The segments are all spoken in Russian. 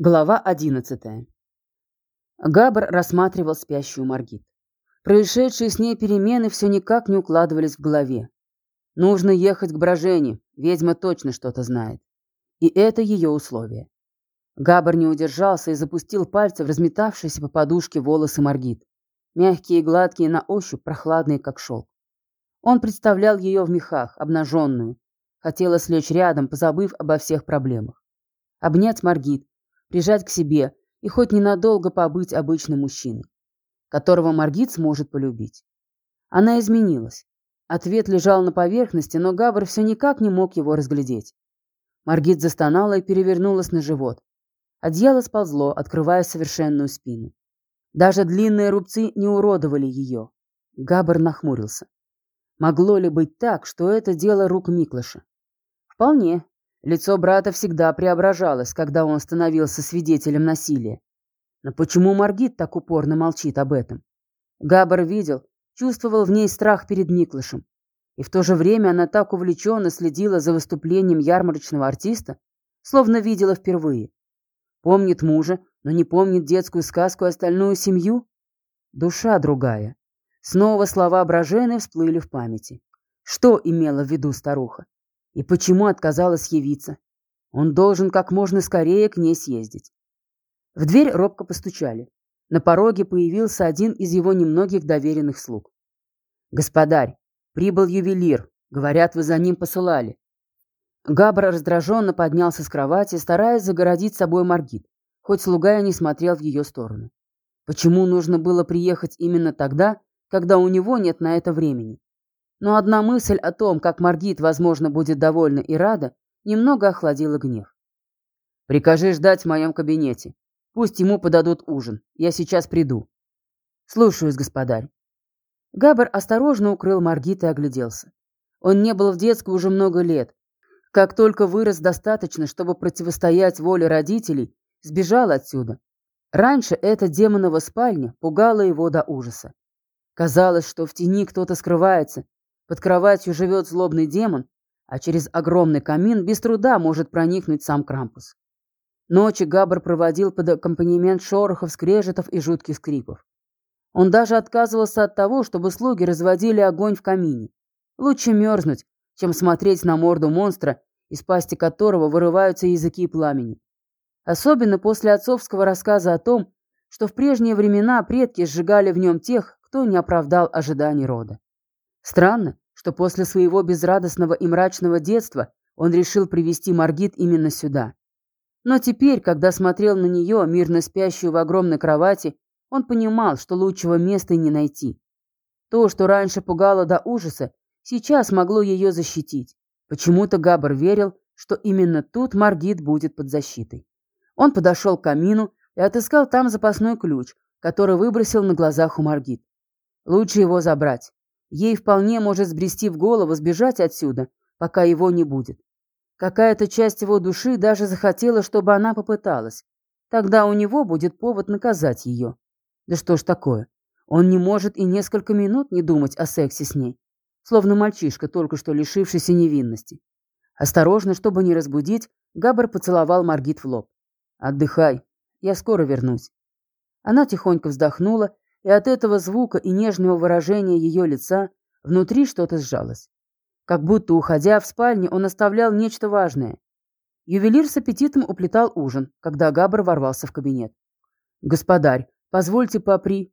Глава одиннадцатая. Габр рассматривал спящую Маргит. Происшедшие с ней перемены все никак не укладывались в голове. Нужно ехать к Брожене, ведьма точно что-то знает. И это ее условие. Габр не удержался и запустил пальцы в разметавшиеся по подушке волосы Маргит. Мягкие и гладкие на ощупь, прохладные, как шелк. Он представлял ее в мехах, обнаженную. Хотелось лечь рядом, позабыв обо всех проблемах. Обнять Маргит, прижать к себе и хоть ненадолго побыть обычным мужчиной, которого Маргит сможет полюбить. Она изменилась. Ответ лежал на поверхности, но Габр все никак не мог его разглядеть. Маргит застонала и перевернулась на живот. Одеяло сползло, открывая совершенную спину. Даже длинные рубцы не уродовали ее. Габр нахмурился. Могло ли быть так, что это дело рук Миклыша? Вполне. Лицо брата всегда преображалось, когда он становился свидетелем насилия. Но почему Маргит так упорно молчит об этом? Габар видел, чувствовал в ней страх перед Миклышем. И в то же время она так увлеченно следила за выступлением ярмарочного артиста, словно видела впервые. Помнит мужа, но не помнит детскую сказку и остальную семью? Душа другая. Снова слова Брожены всплыли в памяти. Что имела в виду старуха? И почему отказалась явиться? Он должен как можно скорее к ней съездить. В дверь робко постучали. На пороге появился один из его немногих доверенных слуг. «Господарь, прибыл ювелир. Говорят, вы за ним посылали». Габр раздраженно поднялся с кровати, стараясь загородить собой Маргит, хоть слуга и не смотрел в ее сторону. Почему нужно было приехать именно тогда, когда у него нет на это времени? Но одна мысль о том, как Маргит, возможно, будет довольна и рада, немного охладила гнев. «Прикажи ждать в моем кабинете. Пусть ему подадут ужин. Я сейчас приду». «Слушаюсь, господарь». Габар осторожно укрыл Маргит и огляделся. Он не был в детской уже много лет. Как только вырос достаточно, чтобы противостоять воле родителей, сбежал отсюда. Раньше эта демонова спальня пугала его до ужаса. Казалось, что в тени кто-то скрывается, под кроватью живет злобный демон, а через огромный камин без труда может проникнуть сам Крампус. Ночи Габр проводил под аккомпанемент шорохов, скрежетов и жутких скрипов. Он даже отказывался от того, чтобы слуги разводили огонь в камине. Лучше мерзнуть, чем смотреть на морду монстра, из пасти которого вырываются языки пламени. Особенно после отцовского рассказа о том, что в прежние времена предки сжигали в нем тех, кто не оправдал ожиданий рода. Странно, что после своего безрадостного и мрачного детства он решил привести Маргит именно сюда. Но теперь, когда смотрел на нее, мирно спящую в огромной кровати, он понимал, что лучшего места и не найти. То, что раньше пугало до ужаса, сейчас могло ее защитить. Почему-то Габр верил, что именно тут Маргит будет под защитой. Он подошел к камину и отыскал там запасной ключ, который выбросил на глазах у Маргит. Лучше его забрать. Ей вполне может сбрести в голову сбежать отсюда, пока его не будет. Какая-то часть его души даже захотела, чтобы она попыталась. Тогда у него будет повод наказать ее. Да что ж такое? Он не может и несколько минут не думать о сексе с ней. Словно мальчишка, только что лишившийся невинности. Осторожно, чтобы не разбудить, Габр поцеловал Маргит в лоб. «Отдыхай, я скоро вернусь». Она тихонько вздохнула и от этого звука и нежного выражения ее лица внутри что-то сжалось. Как будто, уходя в спальню, он оставлял нечто важное. Ювелир с аппетитом уплетал ужин, когда Габр ворвался в кабинет. «Господарь, позвольте попри...»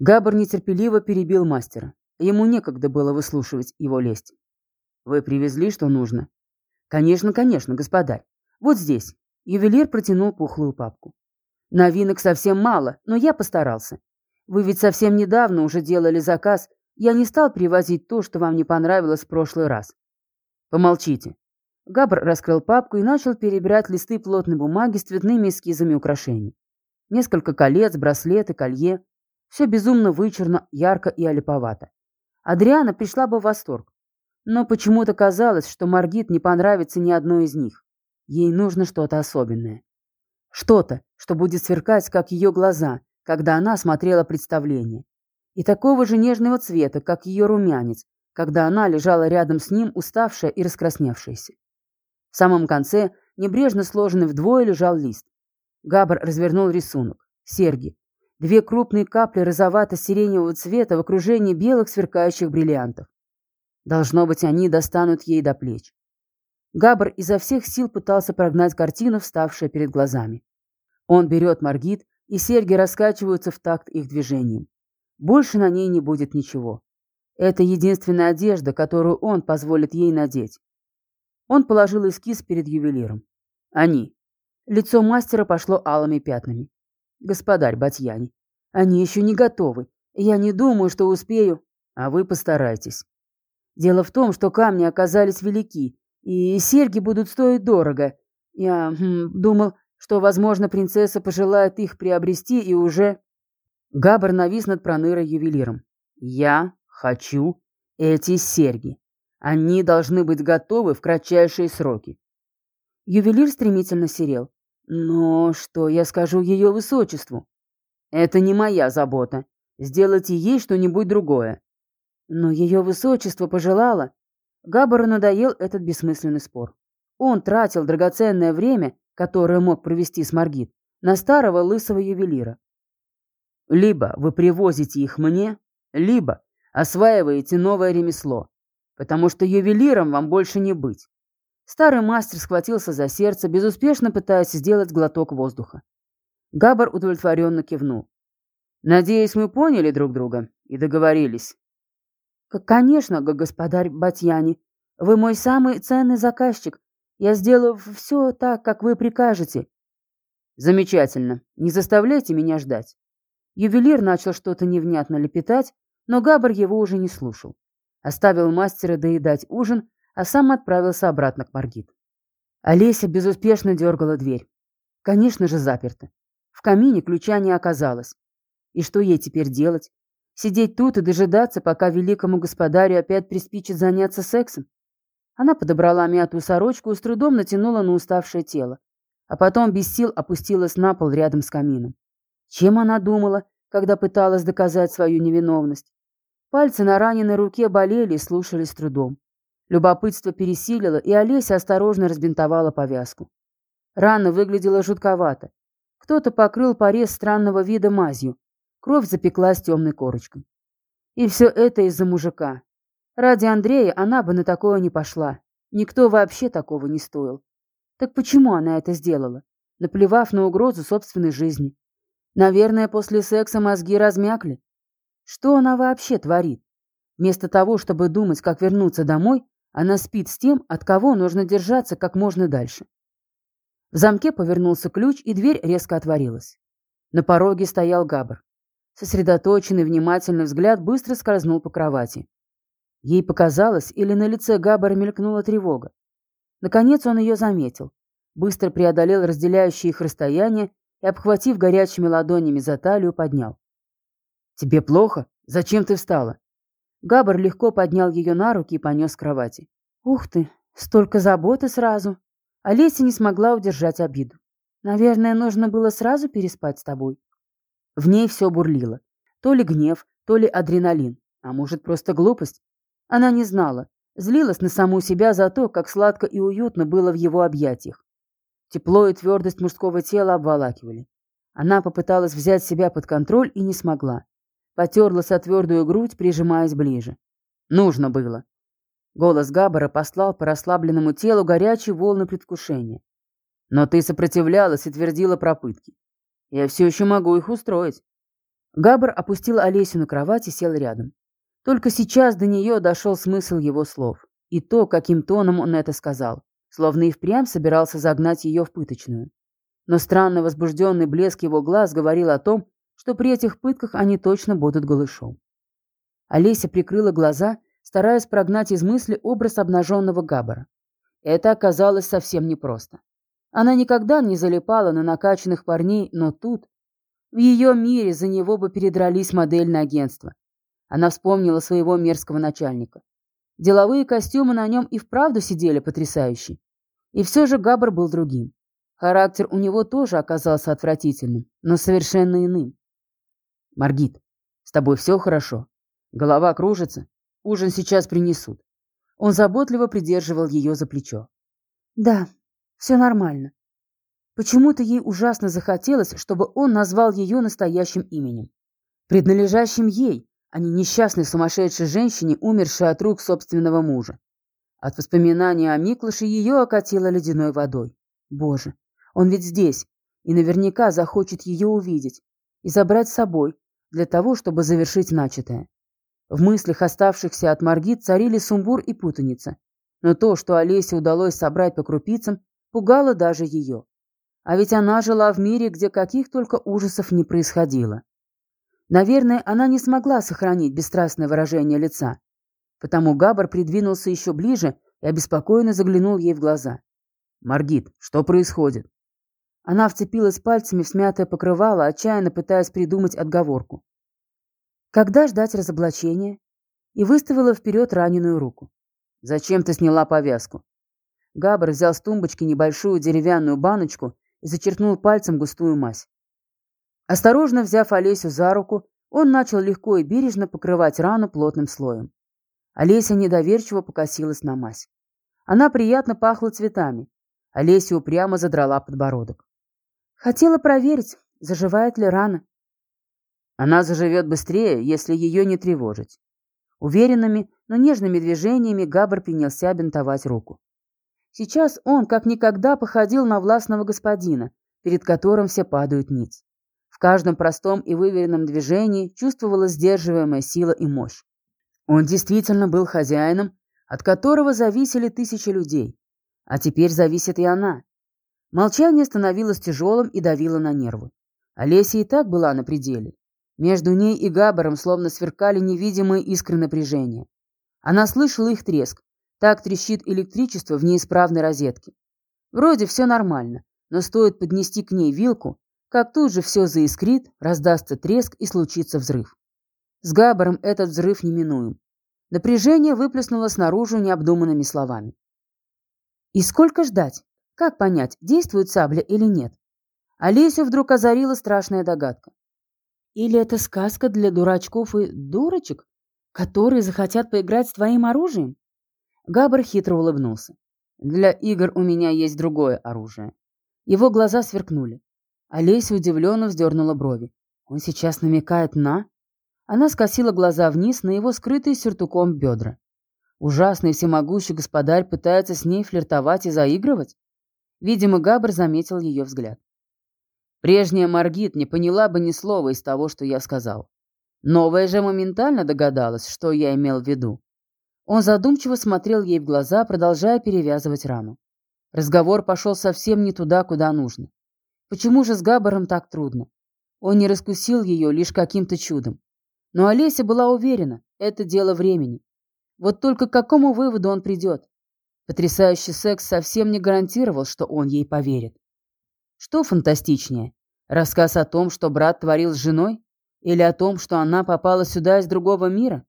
Габр нетерпеливо перебил мастера. Ему некогда было выслушивать его лесть. «Вы привезли, что нужно?» «Конечно, конечно, господарь. Вот здесь». Ювелир протянул пухлую папку. «Новинок совсем мало, но я постарался. Вы ведь совсем недавно уже делали заказ. Я не стал привозить то, что вам не понравилось в прошлый раз. Помолчите. Габр раскрыл папку и начал перебирать листы плотной бумаги с цветными эскизами украшений. Несколько колец, браслеты, колье. Все безумно вычурно, ярко и олиповато. Адриана пришла бы в восторг. Но почему-то казалось, что Маргит не понравится ни одной из них. Ей нужно что-то особенное. Что-то, что будет сверкать, как ее глаза, когда она смотрела представление, и такого же нежного цвета, как ее румянец, когда она лежала рядом с ним, уставшая и раскрасневшаяся. В самом конце, небрежно сложенный вдвое, лежал лист. Габр развернул рисунок. Серьги. Две крупные капли розовато-сиреневого цвета в окружении белых сверкающих бриллиантов. Должно быть, они достанут ей до плеч. Габр изо всех сил пытался прогнать картину, вставшую перед глазами. Он берет Маргит, и серьги раскачиваются в такт их движением. Больше на ней не будет ничего. Это единственная одежда, которую он позволит ей надеть. Он положил эскиз перед ювелиром. Они. Лицо мастера пошло алыми пятнами. Господарь Батьяни, они еще не готовы. Я не думаю, что успею. А вы постарайтесь. Дело в том, что камни оказались велики, и серьги будут стоить дорого. Я хм, думал, что, возможно, принцесса пожелает их приобрести и уже... Габар навис над пронырой ювелиром. «Я хочу эти серьги. Они должны быть готовы в кратчайшие сроки». Ювелир стремительно серел. «Но что я скажу ее высочеству?» «Это не моя забота. Сделайте ей что-нибудь другое. Но ее высочество пожелало. Габару надоел этот бессмысленный спор. Он тратил драгоценное время, которое мог провести с Маргит, на старого лысого ювелира. Либо вы привозите их мне, либо осваиваете новое ремесло, потому что ювелиром вам больше не быть. Старый мастер схватился за сердце, безуспешно пытаясь сделать глоток воздуха. Габар удовлетворенно кивнул. «Надеюсь, мы поняли друг друга и договорились». «Конечно, господарь Батьяни. Вы мой самый ценный заказчик. Я сделаю все так, как вы прикажете». «Замечательно. Не заставляйте меня ждать». Ювелир начал что-то невнятно лепетать, но Габр его уже не слушал. Оставил мастера доедать ужин, а сам отправился обратно к Маргит. Олеся безуспешно дергала дверь. Конечно же, заперта. В камине ключа не оказалось. И что ей теперь делать? Сидеть тут и дожидаться, пока великому господарю опять приспичит заняться сексом? Она подобрала мятую сорочку и с трудом натянула на уставшее тело, а потом без сил опустилась на пол рядом с камином. Чем она думала, когда пыталась доказать свою невиновность? Пальцы на раненой руке болели и слушались с трудом. Любопытство пересилило, и Олеся осторожно разбинтовала повязку. Рана выглядела жутковато. Кто-то покрыл порез странного вида мазью, Кровь запеклась темной корочкой. И все это из-за мужика. Ради Андрея она бы на такое не пошла. Никто вообще такого не стоил. Так почему она это сделала? Наплевав на угрозу собственной жизни. Наверное, после секса мозги размякли. Что она вообще творит? Вместо того, чтобы думать, как вернуться домой, она спит с тем, от кого нужно держаться как можно дальше. В замке повернулся ключ, и дверь резко отворилась. На пороге стоял Габр. Сосредоточенный, внимательный взгляд быстро скользнул по кровати. Ей показалось, или на лице Габбара мелькнула тревога. Наконец он ее заметил. Быстро преодолел разделяющее их расстояние и, обхватив горячими ладонями за талию, поднял. «Тебе плохо? Зачем ты встала?» Габар легко поднял ее на руки и понес к кровати. «Ух ты, столько заботы сразу!» Олеся не смогла удержать обиду. «Наверное, нужно было сразу переспать с тобой». В ней все бурлило. То ли гнев, то ли адреналин, а может просто глупость. Она не знала, злилась на саму себя за то, как сладко и уютно было в его объятиях. Тепло и твердость мужского тела обволакивали. Она попыталась взять себя под контроль и не смогла. Потерлась о твердую грудь, прижимаясь ближе. Нужно было. Голос Габбара послал по расслабленному телу горячие волны предвкушения. Но ты сопротивлялась и твердила про пытки. Я все еще могу их устроить. Габр опустил Олесю на кровать и сел рядом. Только сейчас до нее дошел смысл его слов. И то, каким тоном он это сказал. Словно и впрямь собирался загнать ее в пыточную. Но странно возбужденный блеск его глаз говорил о том, что при этих пытках они точно будут голышом. Олеся прикрыла глаза, стараясь прогнать из мысли образ обнаженного Габбара. Это оказалось совсем непросто. Она никогда не залипала на накачанных парней, но тут... В ее мире за него бы передрались модельное агентство. Она вспомнила своего мерзкого начальника. Деловые костюмы на нем и вправду сидели потрясающие. И все же Габр был другим. Характер у него тоже оказался отвратительным, но совершенно иным. «Маргит, с тобой все хорошо? Голова кружится? Ужин сейчас принесут». Он заботливо придерживал ее за плечо. «Да, все нормально. Почему-то ей ужасно захотелось, чтобы он назвал ее настоящим именем. Предналежащим ей, а не несчастной сумасшедшей женщине, умершей от рук собственного мужа. От воспоминания о Миклыше ее окатило ледяной водой. Боже, он ведь здесь, и наверняка захочет ее увидеть и забрать с собой, для того, чтобы завершить начатое. В мыслях оставшихся от Маргит царили сумбур и путаница, но то, что Олесе удалось собрать по крупицам, пугало даже ее. А ведь она жила в мире, где каких только ужасов не происходило. Наверное, она не смогла сохранить бесстрастное выражение лица, потому Габар придвинулся еще ближе и обеспокоенно заглянул ей в глаза. «Маргит, что происходит?» Она вцепилась пальцами в смятое покрывало, отчаянно пытаясь придумать отговорку. Когда ждать разоблачения? И выставила вперед раненую руку. Зачем ты сняла повязку? Габр взял с тумбочки небольшую деревянную баночку и зачерпнул пальцем густую мазь. Осторожно взяв Олесю за руку, он начал легко и бережно покрывать рану плотным слоем. Олеся недоверчиво покосилась на мазь. Она приятно пахла цветами. Олеся упрямо задрала подбородок. Хотела проверить, заживает ли рана. Она заживет быстрее, если ее не тревожить. Уверенными, но нежными движениями Габр принялся бинтовать руку. Сейчас он как никогда походил на властного господина, перед которым все падают ниц. Каждом простом и выверенном движении чувствовалась сдерживаемая сила и мощь. Он действительно был хозяином, от которого зависели тысячи людей. А теперь зависит и она. Молчание становилось тяжелым и давило на нервы. Олеся и так была на пределе. Между ней и Габаром словно сверкали невидимые искры напряжения. Она слышала их треск. Так трещит электричество в неисправной розетке. Вроде все нормально, но стоит поднести к ней вилку, как тут же все заискрит, раздастся треск и случится взрыв. С Габаром этот взрыв неминуем. Напряжение выплеснуло снаружи необдуманными словами. «И сколько ждать?» Как понять, действует сабля или нет? Олесю вдруг озарила страшная догадка. Или это сказка для дурачков и дурочек, которые захотят поиграть с твоим оружием? Габр хитро улыбнулся. Для игр у меня есть другое оружие. Его глаза сверкнули. Олеся удивленно вздернула брови. Он сейчас намекает на... Она скосила глаза вниз на его скрытые сюртуком бедра. Ужасный всемогущий господарь пытается с ней флиртовать и заигрывать? Видимо, Габр заметил ее взгляд. Прежняя Маргит не поняла бы ни слова из того, что я сказал. Новая же моментально догадалась, что я имел в виду. Он задумчиво смотрел ей в глаза, продолжая перевязывать рану. Разговор пошел совсем не туда, куда нужно. Почему же с Габаром так трудно? Он не раскусил ее лишь каким-то чудом. Но Олеся была уверена, это дело времени. Вот только к какому выводу он придет? Потрясающий секс совсем не гарантировал, что он ей поверит. Что фантастичнее? Рассказ о том, что брат творил с женой? Или о том, что она попала сюда из другого мира?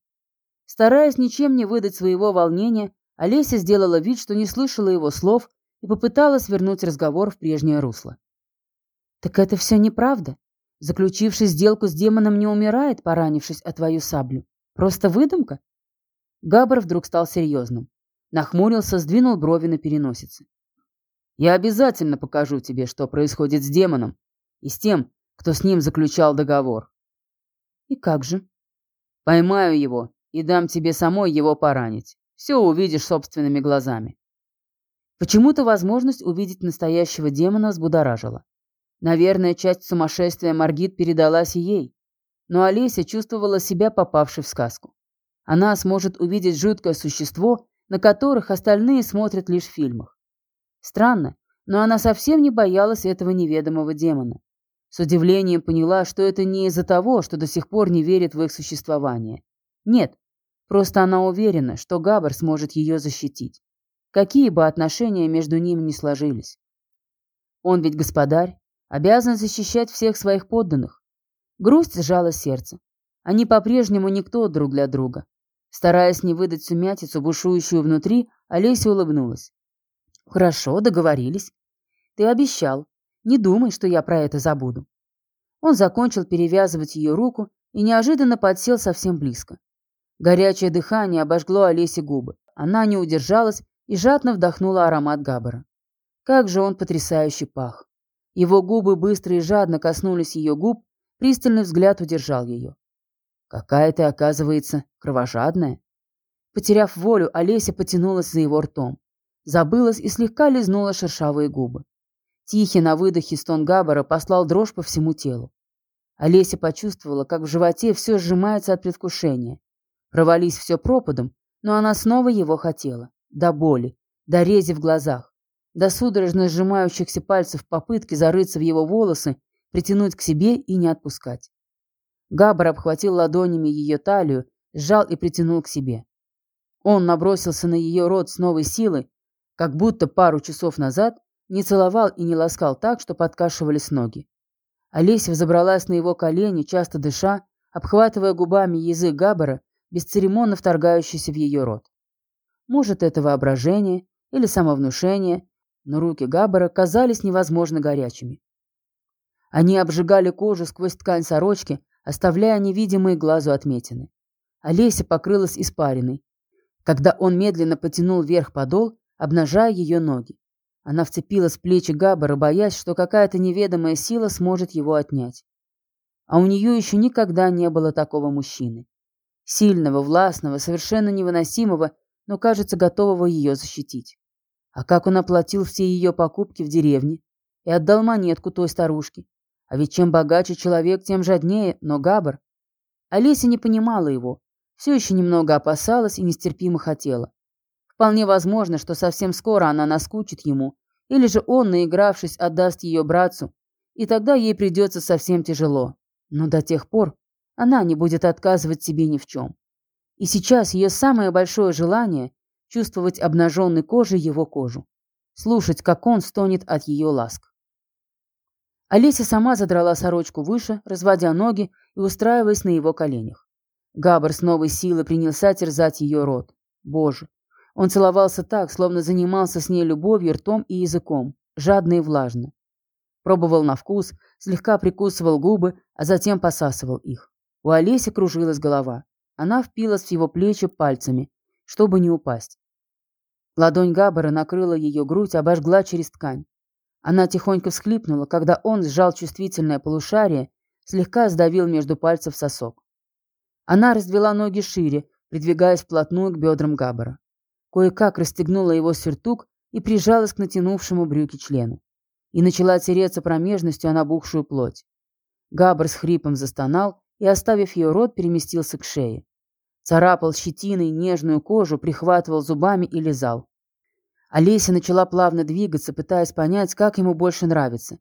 Стараясь ничем не выдать своего волнения, Олеся сделала вид, что не слышала его слов и попыталась вернуть разговор в прежнее русло. «Так это все неправда. Заключивший сделку с демоном не умирает, поранившись о твою саблю. Просто выдумка?» Габр вдруг стал серьезным. Нахмурился, сдвинул брови на переносице. «Я обязательно покажу тебе, что происходит с демоном и с тем, кто с ним заключал договор». «И как же?» «Поймаю его и дам тебе самой его поранить. Все увидишь собственными глазами». Почему-то возможность увидеть настоящего демона взбудоражила. Наверное, часть сумасшествия Маргит передалась ей. Но Олеся чувствовала себя попавшей в сказку. Она сможет увидеть жуткое существо, на которых остальные смотрят лишь в фильмах. Странно, но она совсем не боялась этого неведомого демона. С удивлением поняла, что это не из-за того, что до сих пор не верит в их существование. Нет, просто она уверена, что Габар сможет ее защитить. Какие бы отношения между ними ни сложились. Он ведь господарь, обязан защищать всех своих подданных. Грусть сжала сердце. Они по-прежнему никто друг для друга. Стараясь не выдать сумятицу, бушующую внутри, Олеся улыбнулась. «Хорошо, договорились. Ты обещал. Не думай, что я про это забуду». Он закончил перевязывать ее руку и неожиданно подсел совсем близко. Горячее дыхание обожгло Олесе губы. Она не удержалась и жадно вдохнула аромат Габбара. Как же он потрясающе пах. Его губы быстро и жадно коснулись ее губ, пристальный взгляд удержал ее. «Какая ты, оказывается, кровожадная!» Потеряв волю, Олеся потянулась за его ртом. Забылась и слегка лизнула шершавые губы. Тихий на выдохе стон Габбара послал дрожь по всему телу. Олеся почувствовала, как в животе все сжимается от предвкушения. Провались все пропадом, но она снова его хотела. До боли, до рези в глазах, до судорожно сжимающихся пальцев в попытке зарыться в его волосы, притянуть к себе и не отпускать. Габбар обхватил ладонями ее талию, сжал и притянул к себе. Он набросился на ее рот с новой силой, как будто пару часов назад не целовал и не ласкал так, что подкашивались ноги. Олеся взобралась на его колени, часто дыша, обхватывая губами язык Габбара, бесцеремонно вторгающийся в ее рот. Может, это воображение или самовнушение, но руки Габбара казались невозможно горячими. Они обжигали кожу сквозь ткань сорочки, оставляя невидимые глазу отметины. Олеся покрылась испариной, когда он медленно потянул вверх подол, обнажая ее ноги. Она вцепилась в плечи Габбара, боясь, что какая-то неведомая сила сможет его отнять. А у нее еще никогда не было такого мужчины. Сильного, властного, совершенно невыносимого, но, кажется, готового ее защитить. А как он оплатил все ее покупки в деревне и отдал монетку той старушке. А ведь чем богаче человек, тем жаднее, но Габар... Олеся не понимала его, все еще немного опасалась и нестерпимо хотела. Вполне возможно, что совсем скоро она наскучит ему, или же он, наигравшись, отдаст ее братцу, и тогда ей придется совсем тяжело. Но до тех пор она не будет отказывать себе ни в чем. И сейчас ее самое большое желание – чувствовать обнаженной кожей его кожу, слушать, как он стонет от ее ласк. Олеся сама задрала сорочку выше, разводя ноги и устраиваясь на его коленях. Габр с новой силой принялся терзать ее рот. Боже, он целовался так, словно занимался с ней любовью ртом и языком, жадно и влажно. Пробовал на вкус, слегка прикусывал губы, а затем посасывал их. У Олеси кружилась голова. Она впилась в его плечи пальцами, чтобы не упасть. Ладонь Габбара накрыла ее грудь, обожгла через ткань. Она тихонько всхлипнула, когда он сжал чувствительное полушарие, слегка сдавил между пальцев сосок. Она раздвела ноги шире, придвигаясь вплотную к бедрам Габбара кое-как расстегнула его сюртук и прижалась к натянувшему брюки члену. И начала тереться промежностью о набухшую плоть. Габр с хрипом застонал и, оставив ее рот, переместился к шее. Царапал щетиной нежную кожу, прихватывал зубами и лизал. Олеся начала плавно двигаться, пытаясь понять, как ему больше нравится.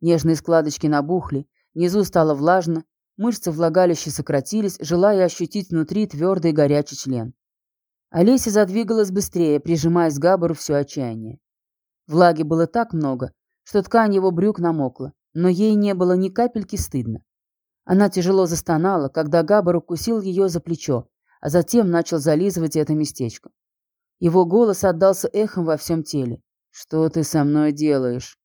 Нежные складочки набухли, внизу стало влажно, мышцы влагалища сократились, желая ощутить внутри твердый горячий член. Олеся задвигалась быстрее, прижимаясь к Габару все отчаяние. Влаги было так много, что ткань его брюк намокла, но ей не было ни капельки стыдно. Она тяжело застонала, когда Габар укусил ее за плечо, а затем начал зализывать это местечко. Его голос отдался эхом во всем теле. «Что ты со мной делаешь?»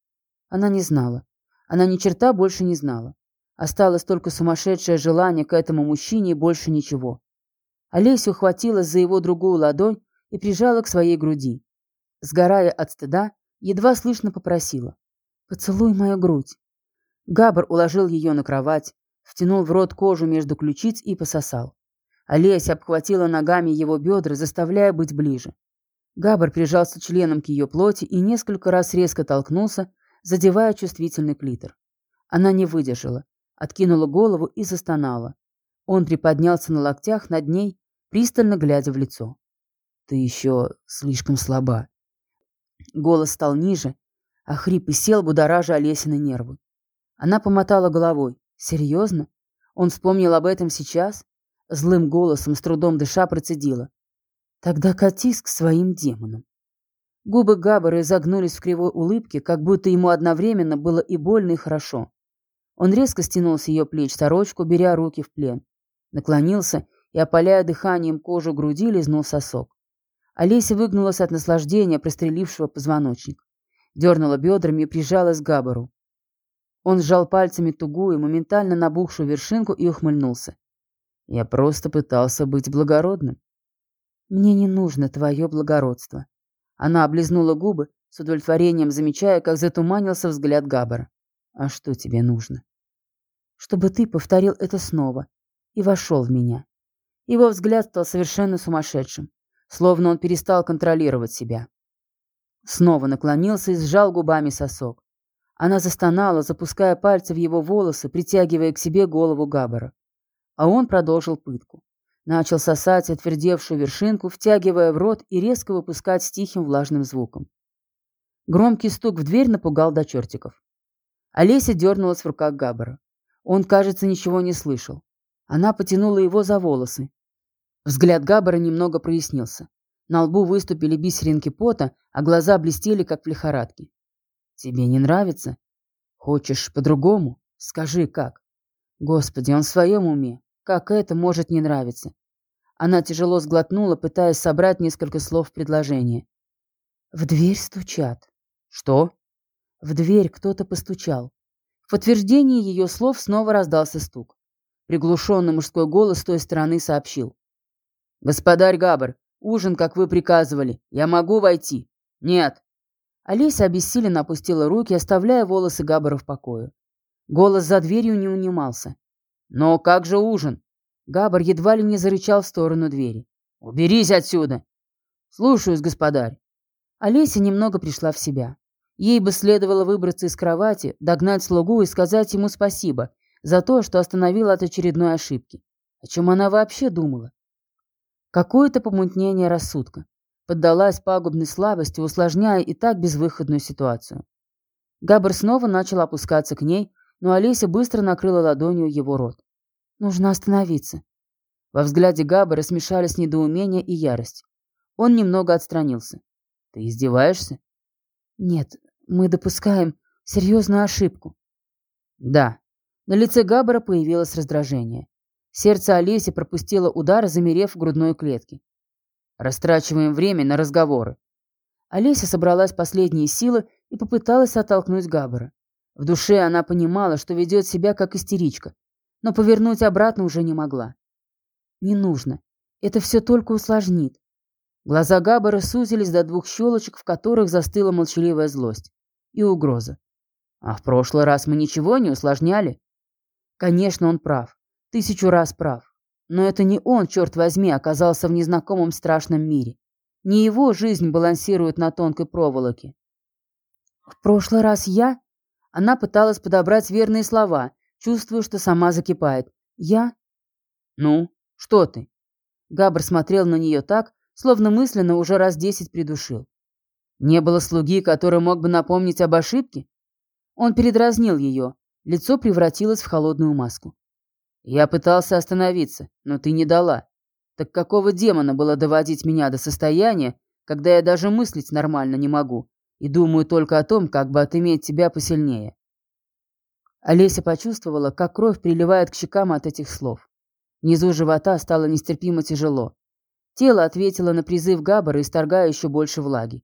Она не знала. Она ни черта больше не знала. Осталось только сумасшедшее желание к этому мужчине и больше ничего. Олеся ухватилась за его другую ладонь и прижала к своей груди. Сгорая от стыда, едва слышно попросила. «Поцелуй мою грудь». Габр уложил ее на кровать, втянул в рот кожу между ключиц и пососал. Олеся обхватила ногами его бедра, заставляя быть ближе. Габр прижался членом к ее плоти и несколько раз резко толкнулся, задевая чувствительный клитор. Она не выдержала, откинула голову и застонала. Он приподнялся на локтях над ней, пристально глядя в лицо. «Ты еще слишком слаба». Голос стал ниже, а хрип и сел, будоража Олесины нервы. Она помотала головой. «Серьезно? Он вспомнил об этом сейчас?» Злым голосом, с трудом дыша, процедила. «Тогда катись к своим демонам». Губы Габбара изогнулись в кривой улыбке, как будто ему одновременно было и больно, и хорошо. Он резко стянул с ее плеч сорочку, беря руки в плен наклонился и, опаляя дыханием кожу груди, лизнул сосок. Олеся выгнулась от наслаждения, прострелившего позвоночник. Дернула бедрами и прижалась к Габару. Он сжал пальцами тугую, моментально набухшую вершинку и ухмыльнулся. «Я просто пытался быть благородным». «Мне не нужно твое благородство». Она облизнула губы, с удовлетворением замечая, как затуманился взгляд Габбара. А что тебе нужно? Чтобы ты повторил это снова и вошел в меня. Его взгляд стал совершенно сумасшедшим, словно он перестал контролировать себя. Снова наклонился и сжал губами сосок. Она застонала, запуская пальцы в его волосы, притягивая к себе голову Габбара. А он продолжил пытку. Начал сосать отвердевшую вершинку, втягивая в рот и резко выпускать с тихим влажным звуком. Громкий стук в дверь напугал до чертиков. Олеся дернулась в руках Габбара. Он, кажется, ничего не слышал. Она потянула его за волосы. Взгляд Габбара немного прояснился. На лбу выступили бисеринки пота, а глаза блестели, как в лихорадке. «Тебе не нравится? Хочешь по-другому? Скажи, как?» «Господи, он в своем уме. Как это может не нравиться?» Она тяжело сглотнула, пытаясь собрать несколько слов в предложение. В дверь стучат. «Что?» В дверь кто-то постучал. В подтверждении ее слов снова раздался стук. Приглушенный мужской голос с той стороны сообщил. «Господарь Габр, ужин, как вы приказывали. Я могу войти?» «Нет». Олеся обессиленно опустила руки, оставляя волосы Габбара в покое. Голос за дверью не унимался. «Но как же ужин?» Габар едва ли не зарычал в сторону двери. «Уберись отсюда!» «Слушаюсь, господарь». Олеся немного пришла в себя. Ей бы следовало выбраться из кровати, догнать слугу и сказать ему спасибо за то, что остановила от очередной ошибки. О чем она вообще думала? Какое-то помутнение рассудка. Поддалась пагубной слабости, усложняя и так безвыходную ситуацию. Габр снова начал опускаться к ней, но Олеся быстро накрыла ладонью его рот. «Нужно остановиться». Во взгляде Габбара смешались недоумение и ярость. Он немного отстранился. «Ты издеваешься?» «Нет, мы допускаем серьезную ошибку». «Да». На лице Габбара появилось раздражение. Сердце Олеси пропустило удар, замерев в грудной клетке. «Растрачиваем время на разговоры». Олеся собралась последние силы и попыталась оттолкнуть Габбара. В душе она понимала, что ведет себя как истеричка, но повернуть обратно уже не могла. «Не нужно. Это все только усложнит». Глаза Габбара сузились до двух щелочек, в которых застыла молчаливая злость и угроза. «А в прошлый раз мы ничего не усложняли?» Конечно, он прав. Тысячу раз прав. Но это не он, черт возьми, оказался в незнакомом страшном мире. Не его жизнь балансирует на тонкой проволоке. В прошлый раз я... Она пыталась подобрать верные слова, чувствуя, что сама закипает. Я... Ну, что ты? Габр смотрел на нее так, словно мысленно уже раз десять придушил. Не было слуги, который мог бы напомнить об ошибке? Он передразнил ее, лицо превратилось в холодную маску. Я пытался остановиться, но ты не дала. Так какого демона было доводить меня до состояния, когда я даже мыслить нормально не могу и думаю только о том, как бы отыметь тебя посильнее? Олеся почувствовала, как кровь приливает к щекам от этих слов. Внизу живота стало нестерпимо тяжело. Тело ответило на призыв Габбара, исторгая еще больше влаги.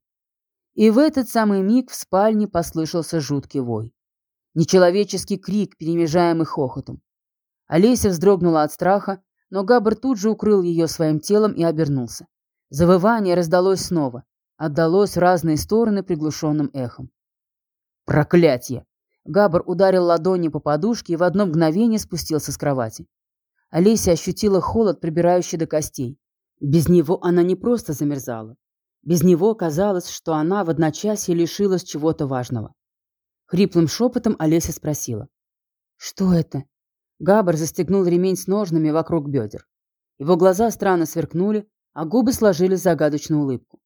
И в этот самый миг в спальне послышался жуткий вой. Нечеловеческий крик, перемежаемый хохотом. Олеся вздрогнула от страха, но Габбар тут же укрыл ее своим телом и обернулся. Завывание раздалось снова, отдалось в разные стороны приглушенным эхом. «Проклятье!» Габр ударил ладонью по подушке и в одно мгновение спустился с кровати. Олеся ощутила холод, прибирающий до костей. Без него она не просто замерзала. Без него казалось, что она в одночасье лишилась чего-то важного. Хриплым шепотом Олеся спросила. «Что это?» Габр застегнул ремень с ножнами вокруг бедер. Его глаза странно сверкнули, а губы сложили загадочную улыбку.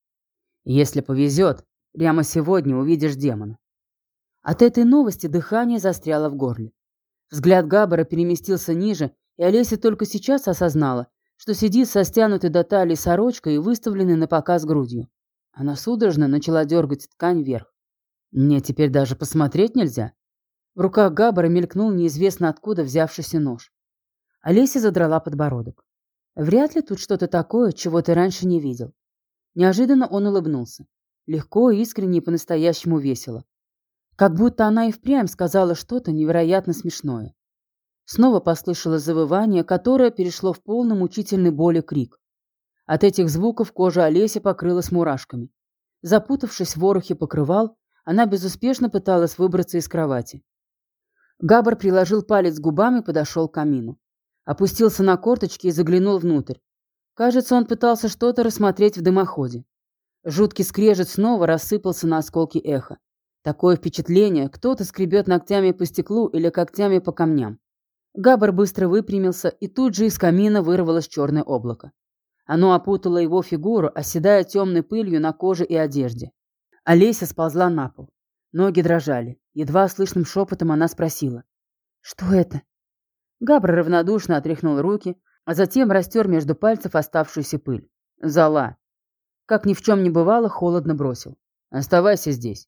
«Если повезет, прямо сегодня увидишь демона». От этой новости дыхание застряло в горле. Взгляд Габбара переместился ниже, и Олеся только сейчас осознала, что сидит со стянутой до талии сорочкой и выставленной на показ грудью. Она судорожно начала дергать ткань вверх. «Мне теперь даже посмотреть нельзя?» В руках Габбара мелькнул неизвестно откуда взявшийся нож. Олеся задрала подбородок. «Вряд ли тут что-то такое, чего ты раньше не видел». Неожиданно он улыбнулся. Легко, искренне и по-настоящему весело. Как будто она и впрямь сказала что-то невероятно смешное. Снова послышалось завывание, которое перешло в полный мучительный боли крик. От этих звуков кожа Олеси покрылась мурашками. Запутавшись в ворохе покрывал, она безуспешно пыталась выбраться из кровати. Габар приложил палец к губам и подошел к камину. Опустился на корточки и заглянул внутрь. Кажется, он пытался что-то рассмотреть в дымоходе. Жуткий скрежет снова рассыпался на осколки эха. Такое впечатление, кто-то скребет ногтями по стеклу или когтями по камням. Габар быстро выпрямился, и тут же из камина вырвалось черное облако. Оно опутало его фигуру, оседая темной пылью на коже и одежде. Олеся сползла на пол. Ноги дрожали. Едва слышным шепотом она спросила. «Что это?» Габр равнодушно отряхнул руки, а затем растер между пальцев оставшуюся пыль. «Зола!» Как ни в чем не бывало, холодно бросил. «Оставайся здесь».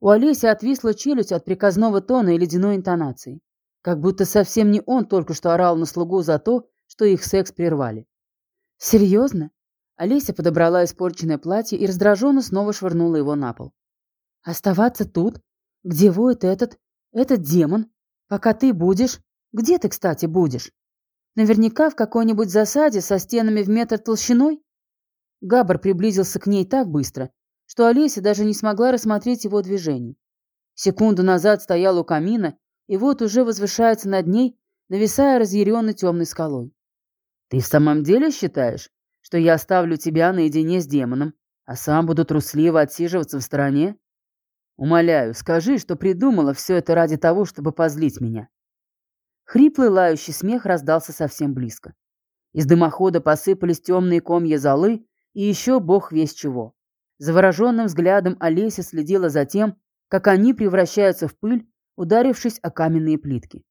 У Олеси отвисла челюсть от приказного тона и ледяной интонации. Как будто совсем не он только что орал на слугу за то, что их секс прервали. «Серьезно?» Олеся подобрала испорченное платье и раздраженно снова швырнула его на пол. «Оставаться тут? Где воет этот... этот демон? Пока ты будешь... Где ты, кстати, будешь? Наверняка в какой-нибудь засаде со стенами в метр толщиной?» Габар приблизился к ней так быстро, что Олеся даже не смогла рассмотреть его движений. Секунду назад стоял у камина и вот уже возвышается над ней, нависая разъяренной темной скалой. «Ты в самом деле считаешь, что я оставлю тебя наедине с демоном, а сам буду трусливо отсиживаться в стороне? Умоляю, скажи, что придумала все это ради того, чтобы позлить меня». Хриплый лающий смех раздался совсем близко. Из дымохода посыпались темные комья золы и еще бог весь чего. Завороженным взглядом Олеся следила за тем, как они превращаются в пыль ударившись о каменные плитки.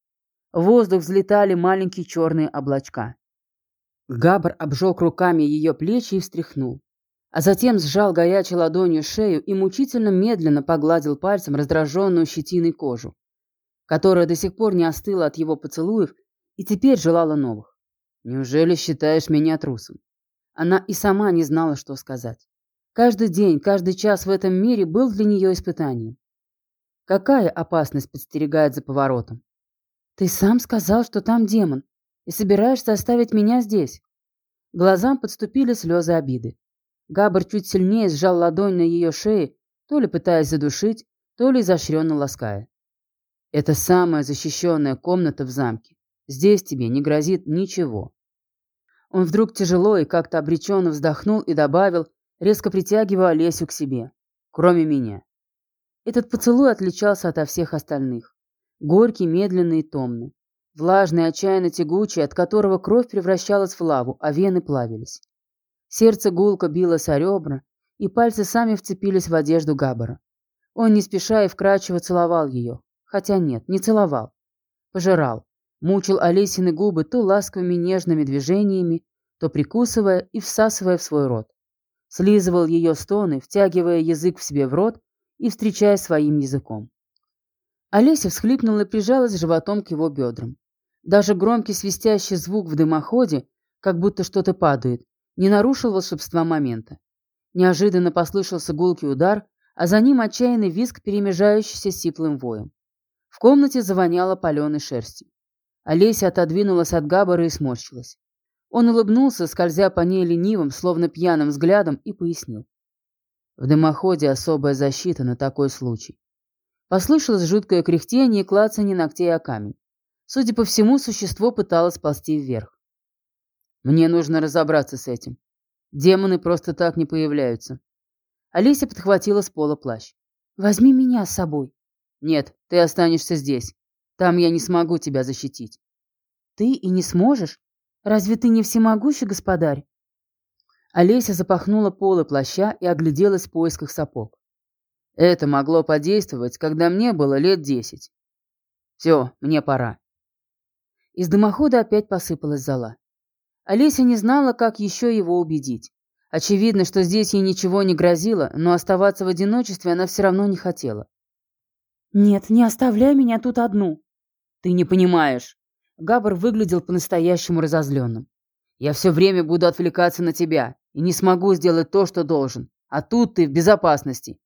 В воздух взлетали маленькие черные облачка. Габр обжег руками ее плечи и встряхнул. А затем сжал горячей ладонью шею и мучительно медленно погладил пальцем раздраженную щетиной кожу, которая до сих пор не остыла от его поцелуев и теперь желала новых. «Неужели считаешь меня трусом?» Она и сама не знала, что сказать. Каждый день, каждый час в этом мире был для нее испытанием. Какая опасность подстерегает за поворотом? Ты сам сказал, что там демон, и собираешься оставить меня здесь. Глазам подступили слезы обиды. Габр чуть сильнее сжал ладонь на ее шее, то ли пытаясь задушить, то ли изощренно лаская. Это самая защищенная комната в замке. Здесь тебе не грозит ничего. Он вдруг тяжело и как-то обреченно вздохнул и добавил, резко притягивая Олесю к себе. Кроме меня. Этот поцелуй отличался ото всех остальных. Горький, медленный и томный. Влажный, отчаянно тягучий, от которого кровь превращалась в лаву, а вены плавились. Сердце гулко билось о ребра, и пальцы сами вцепились в одежду Габбара. Он не спеша и вкрадчиво целовал ее. Хотя нет, не целовал. Пожирал. Мучил Олесины губы то ласковыми нежными движениями, то прикусывая и всасывая в свой рот. Слизывал ее стоны, втягивая язык в себе в рот и встречая своим языком. Олеся всхлипнула и прижалась животом к его бедрам. Даже громкий свистящий звук в дымоходе, как будто что-то падает, не нарушил волшебства момента. Неожиданно послышался гулкий удар, а за ним отчаянный визг, перемежающийся сиплым воем. Комнате завоняло паленой шерстью. Олеся отодвинулась от Габбара и сморщилась. Он улыбнулся, скользя по ней ленивым, словно пьяным взглядом, и пояснил. В дымоходе особая защита на такой случай. Послышалось жуткое кряхтение и клацанье ногтей о камень. Судя по всему, существо пыталось ползти вверх. Мне нужно разобраться с этим. Демоны просто так не появляются. Алисия подхватила с пола плащ. «Возьми меня с собой». «Нет, ты останешься здесь. Там я не смогу тебя защитить». «Ты и не сможешь? Разве ты не всемогущий господарь?» Олеся запахнула полы плаща и огляделась в поисках сапог. Это могло подействовать, когда мне было лет десять. Все, мне пора. Из дымохода опять посыпалась зола. Олеся не знала, как еще его убедить. Очевидно, что здесь ей ничего не грозило, но оставаться в одиночестве она все равно не хотела. «Нет, не оставляй меня тут одну». «Ты не понимаешь». Габр выглядел по-настоящему разозленным. «Я все время буду отвлекаться на тебя и не смогу сделать то, что должен. А тут ты в безопасности.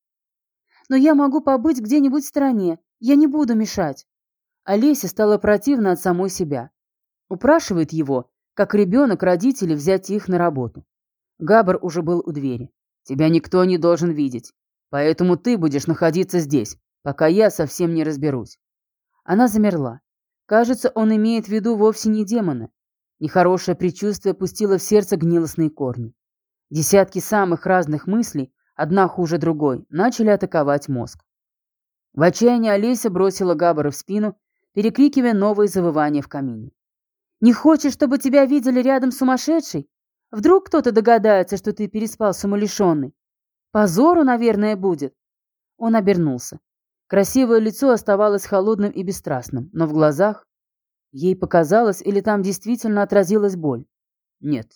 Но я могу побыть где-нибудь в стороне. Я не буду мешать. Олеся стала противна от самой себя. Упрашивает его, как ребенок родителей, взять их на работу. Габр уже был у двери. Тебя никто не должен видеть. Поэтому ты будешь находиться здесь, пока я совсем не разберусь. Она замерла. Кажется, он имеет в виду вовсе не демона. Нехорошее предчувствие пустило в сердце гнилостные корни. Десятки самых разных мыслей, одна хуже другой, начали атаковать мозг. В отчаянии Олеся бросила Габбара в спину, перекрикивая новые завывания в камине. «Не хочешь, чтобы тебя видели рядом сумасшедший? Вдруг кто-то догадается, что ты переспал с умалишенной? Позору, наверное, будет». Он обернулся. Красивое лицо оставалось холодным и бесстрастным, но в глазах... Ей показалось, или там действительно отразилась боль? Нет.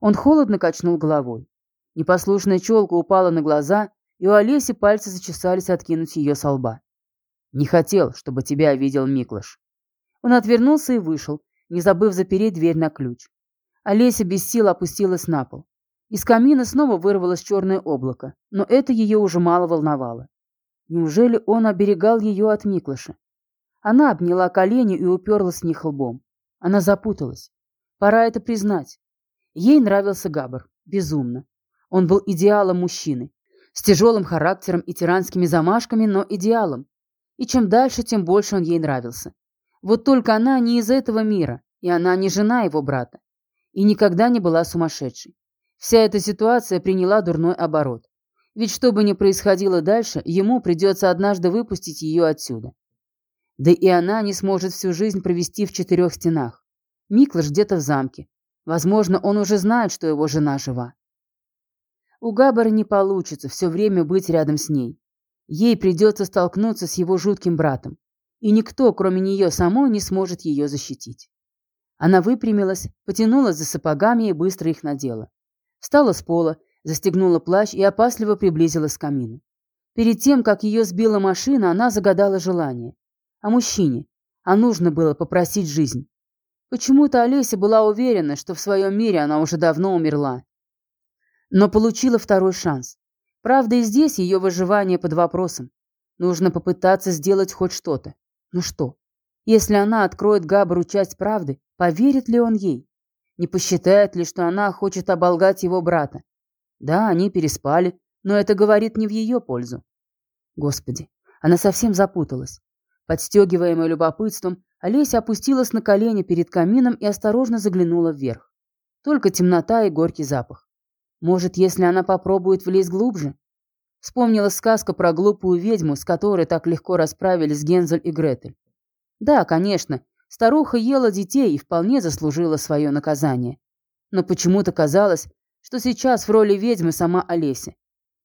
Он холодно качнул головой. Непослушная челка упала на глаза, и у Олеси пальцы зачесались откинуть ее со лба. «Не хотел, чтобы тебя видел Миклыш». Он отвернулся и вышел, не забыв запереть дверь на ключ. Олеся без сил опустилась на пол. Из камина снова вырвалось черное облако, но это ее уже мало волновало. Неужели он оберегал ее от Миклыша? Она обняла колени и уперлась в них лбом. Она запуталась. Пора это признать. Ей нравился Габар. Безумно. Он был идеалом мужчины. С тяжелым характером и тиранскими замашками, но идеалом. И чем дальше, тем больше он ей нравился. Вот только она не из этого мира, и она не жена его брата. И никогда не была сумасшедшей. Вся эта ситуация приняла дурной оборот. Ведь что бы ни происходило дальше, ему придется однажды выпустить ее отсюда. Да и она не сможет всю жизнь провести в четырех стенах. Миклаш где-то в замке. Возможно, он уже знает, что его жена жива. У Габбара не получится все время быть рядом с ней. Ей придется столкнуться с его жутким братом. И никто, кроме нее самой, не сможет ее защитить. Она выпрямилась, потянулась за сапогами и быстро их надела. Встала с пола, застегнула плащ и опасливо приблизилась к камину. Перед тем, как ее сбила машина, она загадала желание. О мужчине. А нужно было попросить жизнь. Почему-то Олеся была уверена, что в своем мире она уже давно умерла. Но получила второй шанс. Правда, и здесь ее выживание под вопросом. Нужно попытаться сделать хоть что-то. Ну что? Если она откроет Габару часть правды, поверит ли он ей? Не посчитает ли, что она хочет оболгать его брата? Да, они переспали, но это говорит не в ее пользу. Господи, она совсем запуталась. Подстегиваемая любопытством, Олеся опустилась на колени перед камином и осторожно заглянула вверх. Только темнота и горький запах. Может, если она попробует влезть глубже? Вспомнила сказка про глупую ведьму, с которой так легко расправились Гензель и Гретель. Да, конечно, старуха ела детей и вполне заслужила свое наказание. Но почему-то казалось, что сейчас в роли ведьмы сама Олеся.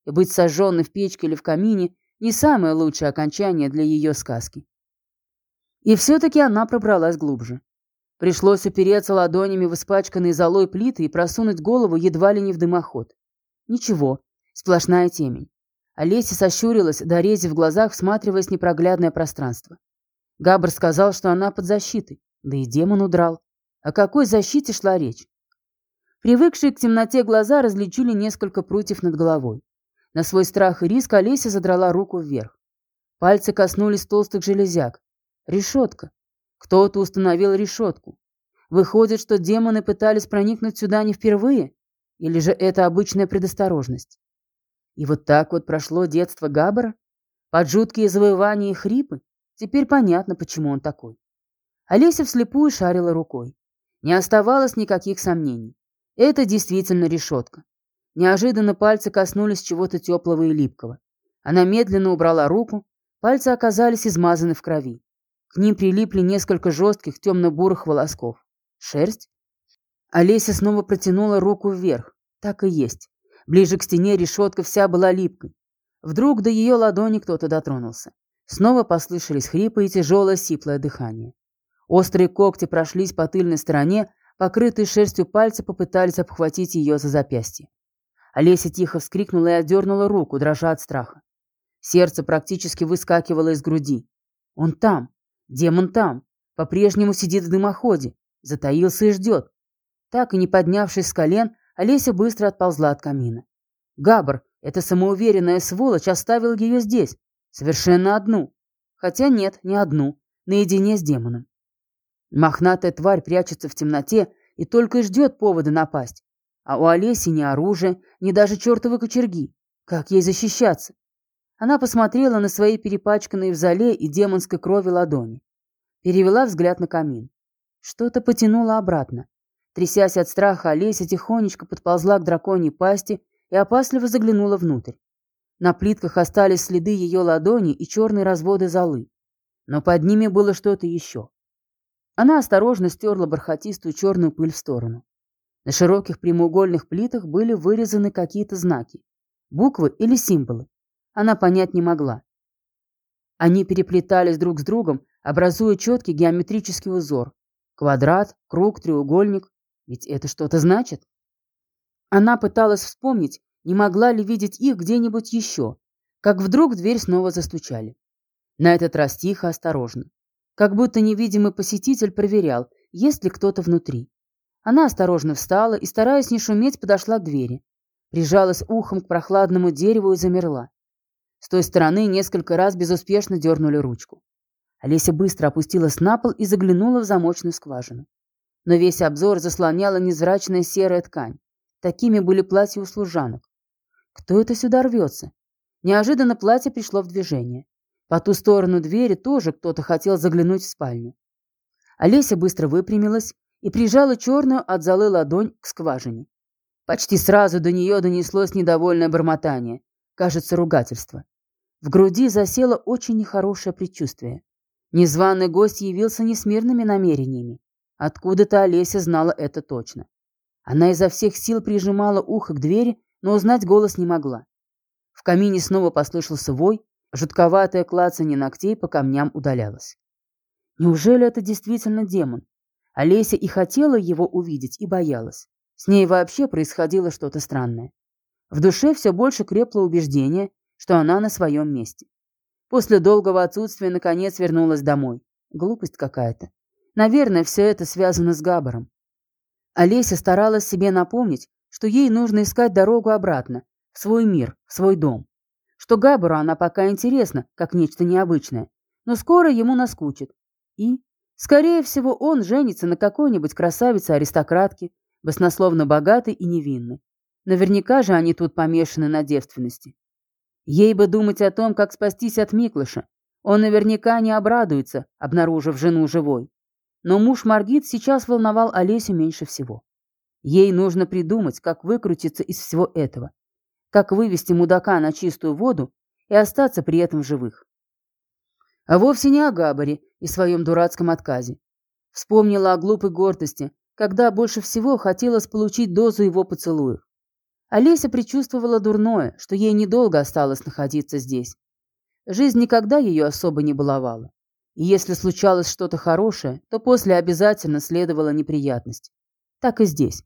И быть сожженной в печке или в камине не самое лучшее окончание для ее сказки. И все-таки она пробралась глубже. Пришлось упереться ладонями в испачканные золой плиты и просунуть голову едва ли не в дымоход. Ничего, сплошная темень. Олеся сощурилась, дорезив в глазах, всматриваясь в непроглядное пространство. Габр сказал, что она под защитой, да и демон удрал. О какой защите шла речь? Привыкшие к темноте глаза различили несколько прутьев над головой. На свой страх и риск Олеся задрала руку вверх. Пальцы коснулись толстых железяк. Решетка. Кто-то установил решетку. Выходит, что демоны пытались проникнуть сюда не впервые? Или же это обычная предосторожность? И вот так вот прошло детство Габбара? Под жуткие завоевания и хрипы? Теперь понятно, почему он такой. Олеся вслепую шарила рукой. Не оставалось никаких сомнений. Это действительно решетка. Неожиданно пальцы коснулись чего-то теплого и липкого. Она медленно убрала руку, пальцы оказались измазаны в крови. К ним прилипли несколько жестких темно-бурых волосков. Шерсть? Олеся снова протянула руку вверх. Так и есть. Ближе к стене решетка вся была липкой. Вдруг до ее ладони кто-то дотронулся. Снова послышались хрипы и тяжелое сиплое дыхание. Острые когти прошлись по тыльной стороне, Покрытые шерстью пальцы попытались обхватить ее за запястье. Олеся тихо вскрикнула и отдернула руку, дрожа от страха. Сердце практически выскакивало из груди. Он там, демон там, по-прежнему сидит в дымоходе, затаился и ждет. Так и не поднявшись с колен, Олеся быстро отползла от камина. Габр, эта самоуверенная сволочь, оставил ее здесь, совершенно одну. Хотя нет, не одну, наедине с демоном. Мохнатая тварь прячется в темноте и только и ждет повода напасть. А у Олеси ни оружия, ни даже чертовы кочерги. Как ей защищаться? Она посмотрела на свои перепачканные в зале и демонской крови ладони. Перевела взгляд на камин. Что-то потянуло обратно. Трясясь от страха, Олеся тихонечко подползла к драконьей пасти и опасливо заглянула внутрь. На плитках остались следы ее ладони и черные разводы золы. Но под ними было что-то еще. Она осторожно стерла бархатистую черную пыль в сторону. На широких прямоугольных плитах были вырезаны какие-то знаки. Буквы или символы. Она понять не могла. Они переплетались друг с другом, образуя четкий геометрический узор. Квадрат, круг, треугольник. Ведь это что-то значит. Она пыталась вспомнить, не могла ли видеть их где-нибудь еще, как вдруг дверь снова застучали. На этот раз тихо, осторожно. Как будто невидимый посетитель проверял, есть ли кто-то внутри. Она осторожно встала и, стараясь не шуметь, подошла к двери. Прижалась ухом к прохладному дереву и замерла. С той стороны несколько раз безуспешно дернули ручку. Олеся быстро опустилась на пол и заглянула в замочную скважину. Но весь обзор заслоняла незрачная серая ткань. Такими были платья у служанок. Кто это сюда рвется? Неожиданно платье пришло в движение. По ту сторону двери тоже кто-то хотел заглянуть в спальню. Олеся быстро выпрямилась и прижала черную от золы ладонь к скважине. Почти сразу до нее донеслось недовольное бормотание, кажется, ругательство. В груди засело очень нехорошее предчувствие. Незваный гость явился не с мирными намерениями. Откуда-то Олеся знала это точно. Она изо всех сил прижимала ухо к двери, но узнать голос не могла. В камине снова послышался вой, жутковатое клацанье ногтей по камням удалялось. Неужели это действительно демон? Олеся и хотела его увидеть, и боялась. С ней вообще происходило что-то странное. В душе все больше крепло убеждение, что она на своем месте. После долгого отсутствия наконец вернулась домой. Глупость какая-то. Наверное, все это связано с Габаром. Олеся старалась себе напомнить, что ей нужно искать дорогу обратно, в свой мир, в свой дом. Что Габару она пока интересна, как нечто необычное, но скоро ему наскучит. И, скорее всего, он женится на какой-нибудь красавице-аристократке, баснословно богатой и невинной. Наверняка же они тут помешаны на девственности. Ей бы думать о том, как спастись от Миклыша. Он наверняка не обрадуется, обнаружив жену живой. Но муж Маргит сейчас волновал Олесю меньше всего. Ей нужно придумать, как выкрутиться из всего этого. Как вывести мудака на чистую воду и остаться при этом в живых. А вовсе не о Габаре и своем дурацком отказе. Вспомнила о глупой гордости, когда больше всего хотелось получить дозу его поцелуев. Олеся предчувствовала дурное, что ей недолго осталось находиться здесь. Жизнь никогда ее особо не баловала. И если случалось что-то хорошее, то после обязательно следовала неприятность. Так и здесь.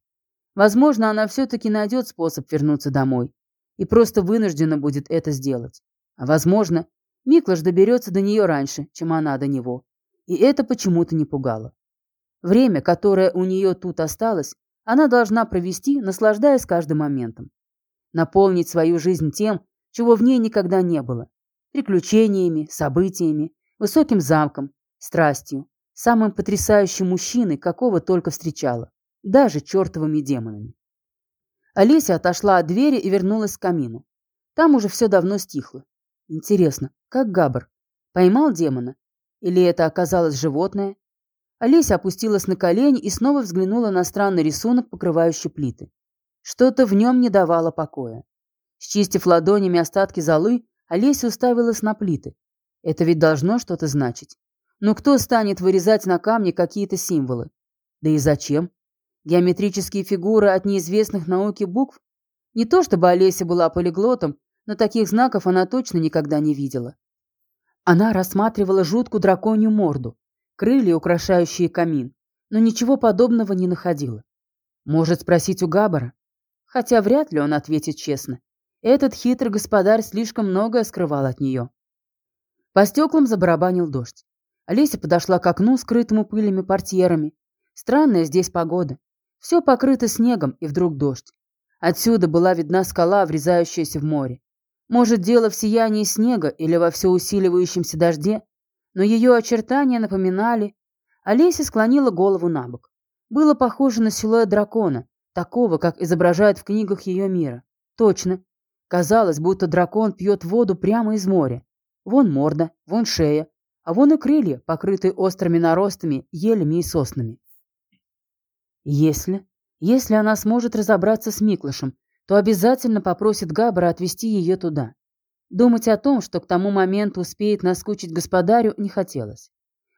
Возможно, она все-таки найдет способ вернуться домой и просто вынуждена будет это сделать. А возможно, Миклаш доберется до нее раньше, чем она до него. И это почему-то не пугало. Время, которое у нее тут осталось, она должна провести, наслаждаясь каждым моментом. Наполнить свою жизнь тем, чего в ней никогда не было. Приключениями, событиями, высоким замком, страстью, самым потрясающим мужчиной, какого только встречала даже чертовыми демонами. Олеся отошла от двери и вернулась к камину. Там уже все давно стихло. Интересно, как Габр? Поймал демона? Или это оказалось животное? Олеся опустилась на колени и снова взглянула на странный рисунок, покрывающий плиты. Что-то в нем не давало покоя. Счистив ладонями остатки золы, Олеся уставилась на плиты. Это ведь должно что-то значить. Но кто станет вырезать на камне какие-то символы? Да и зачем? Геометрические фигуры от неизвестных науке букв? Не то чтобы Олеся была полиглотом, но таких знаков она точно никогда не видела. Она рассматривала жуткую драконью морду, крылья, украшающие камин, но ничего подобного не находила. Может спросить у Габара? Хотя вряд ли он ответит честно. Этот хитрый господарь слишком многое скрывал от нее. По стеклам забарабанил дождь. Олеся подошла к окну, скрытому пылями портьерами. Странная здесь погода. Все покрыто снегом, и вдруг дождь. Отсюда была видна скала, врезающаяся в море. Может, дело в сиянии снега или во все усиливающемся дожде, но ее очертания напоминали... Олеся склонила голову на бок. Было похоже на силуэт дракона, такого, как изображают в книгах ее мира. Точно. Казалось, будто дракон пьет воду прямо из моря. Вон морда, вон шея, а вон и крылья, покрытые острыми наростами, елями и соснами. Если, если она сможет разобраться с Миклышем, то обязательно попросит Габбара отвезти ее туда. Думать о том, что к тому моменту успеет наскучить господарю, не хотелось.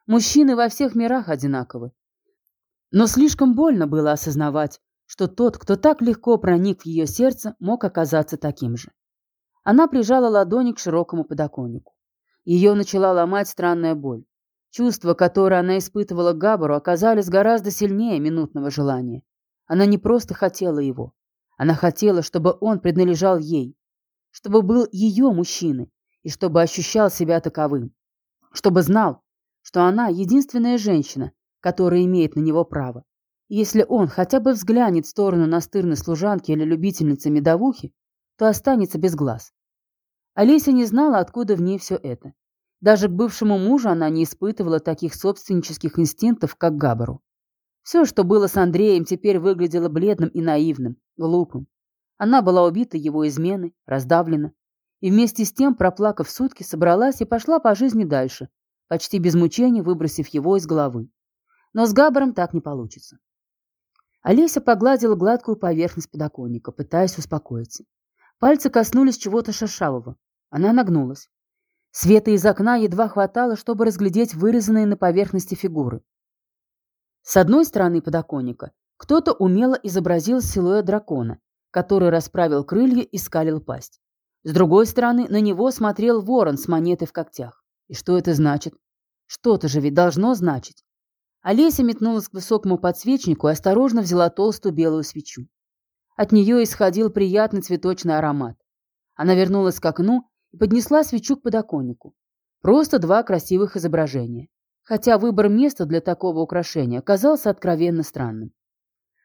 Мужчины во всех мирах одинаковы. Но слишком больно было осознавать, что тот, кто так легко проник в ее сердце, мог оказаться таким же. Она прижала ладони к широкому подоконнику. Ее начала ломать странная боль. Чувства, которые она испытывала к Габару, оказались гораздо сильнее минутного желания. Она не просто хотела его. Она хотела, чтобы он принадлежал ей, чтобы был ее мужчиной и чтобы ощущал себя таковым, чтобы знал, что она единственная женщина, которая имеет на него право. Если он хотя бы взглянет в сторону настырной служанки или любительницы медовухи, то останется без глаз. Олеся не знала, откуда в ней все это. Даже к бывшему мужу она не испытывала таких собственнических инстинктов, как Габару. Все, что было с Андреем, теперь выглядело бледным и наивным, глупым. Она была убита его изменой, раздавлена. И вместе с тем, проплакав сутки, собралась и пошла по жизни дальше, почти без мучений выбросив его из головы. Но с Габаром так не получится. Олеся погладила гладкую поверхность подоконника, пытаясь успокоиться. Пальцы коснулись чего-то шершавого. Она нагнулась. Света из окна едва хватало, чтобы разглядеть вырезанные на поверхности фигуры. С одной стороны подоконника кто-то умело изобразил силуэт дракона, который расправил крылья и скалил пасть. С другой стороны на него смотрел ворон с монетой в когтях. И что это значит? Что-то же ведь должно значить. Олеся метнулась к высокому подсвечнику и осторожно взяла толстую белую свечу. От нее исходил приятный цветочный аромат. Она вернулась к окну и поднесла свечу к подоконнику. Просто два красивых изображения. Хотя выбор места для такого украшения оказался откровенно странным.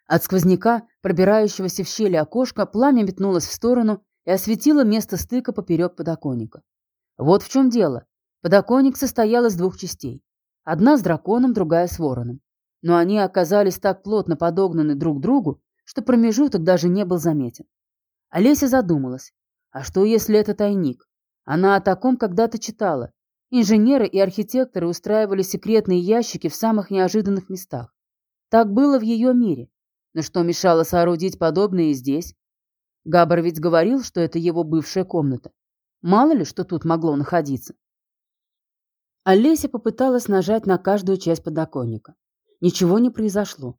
От сквозняка, пробирающегося в щели окошка, пламя метнулось в сторону и осветило место стыка поперек подоконника. Вот в чем дело. Подоконник состоял из двух частей. Одна с драконом, другая с вороном. Но они оказались так плотно подогнаны друг к другу, что промежуток даже не был заметен. Олеся задумалась. А что, если это тайник? Она о таком когда-то читала. Инженеры и архитекторы устраивали секретные ящики в самых неожиданных местах. Так было в ее мире. Но что мешало соорудить подобное и здесь? Габар ведь говорил, что это его бывшая комната. Мало ли, что тут могло находиться. Олеся попыталась нажать на каждую часть подоконника. Ничего не произошло.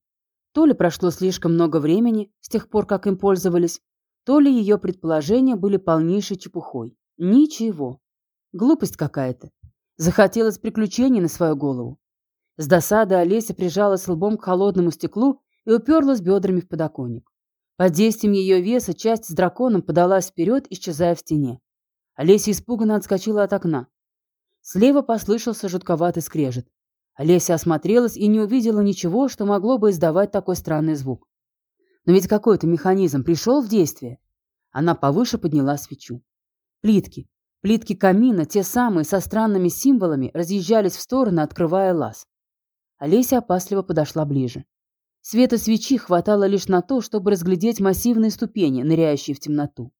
То ли прошло слишком много времени с тех пор, как им пользовались, то ли ее предположения были полнейшей чепухой. Ничего. Глупость какая-то. Захотелось приключений на свою голову. С досады Олеся прижалась лбом к холодному стеклу и уперлась бедрами в подоконник. Под действием ее веса часть с драконом подалась вперед, исчезая в стене. Олеся испуганно отскочила от окна. Слева послышался жутковатый скрежет. Олеся осмотрелась и не увидела ничего, что могло бы издавать такой странный звук. Но ведь какой-то механизм пришел в действие. Она повыше подняла свечу. Плитки. Плитки камина, те самые, со странными символами, разъезжались в стороны, открывая лаз. Олеся опасливо подошла ближе. Света свечи хватало лишь на то, чтобы разглядеть массивные ступени, ныряющие в темноту.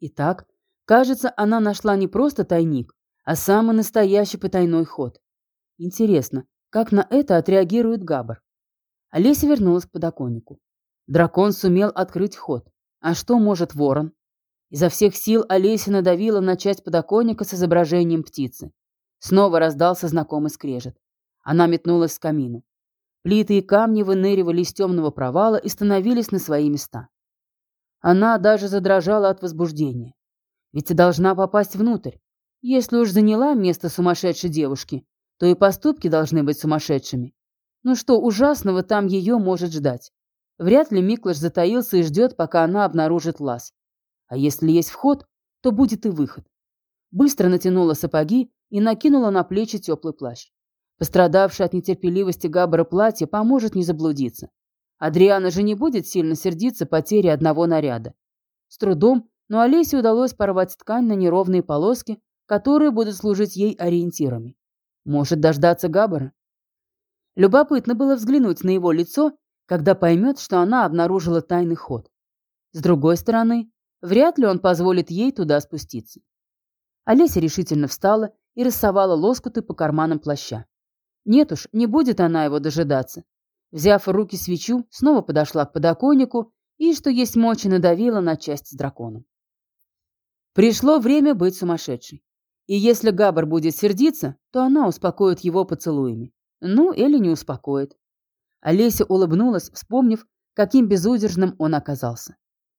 Итак, кажется, она нашла не просто тайник, а самый настоящий потайной ход. Интересно, как на это отреагирует Габар? Олеся вернулась к подоконнику. Дракон сумел открыть ход. А что может ворон? Изо всех сил Олеся надавила на часть подоконника с изображением птицы. Снова раздался знакомый скрежет. Она метнулась к камину. Плиты и камни выныривали из темного провала и становились на свои места. Она даже задрожала от возбуждения. Ведь должна попасть внутрь. Если уж заняла место сумасшедшей девушки, то и поступки должны быть сумасшедшими. Ну что ужасного там ее может ждать? Вряд ли Миклаш затаился и ждет, пока она обнаружит лаз. А если есть вход, то будет и выход. Быстро натянула сапоги и накинула на плечи теплый плащ. Пострадавшее от нетерпеливости Габбара платье поможет не заблудиться. Адриана же не будет сильно сердиться потере одного наряда. С трудом, но Олесе удалось порвать ткань на неровные полоски, которые будут служить ей ориентирами. Может дождаться Габбара? Любопытно было взглянуть на его лицо, когда поймет, что она обнаружила тайный ход. С другой стороны, вряд ли он позволит ей туда спуститься. Олеся решительно встала и рассовала лоскуты по карманам плаща. Нет уж, не будет она его дожидаться. Взяв в руки свечу, снова подошла к подоконнику и, что есть мочи, надавила на часть с драконом. Пришло время быть сумасшедшей. И если Габар будет сердиться, то она успокоит его поцелуями. Ну, или не успокоит. Олеся улыбнулась, вспомнив, каким безудержным он оказался.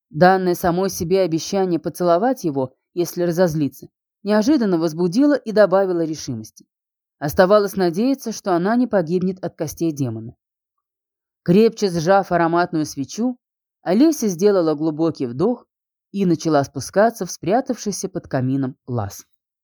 Данное самой себе обещание поцеловать его, если разозлиться, неожиданно возбудило и добавило решимости. Оставалось надеяться, что она не погибнет от костей демона. Крепче сжав ароматную свечу, Олеся сделала глубокий вдох и начала спускаться в спрятавшийся под камином лаз.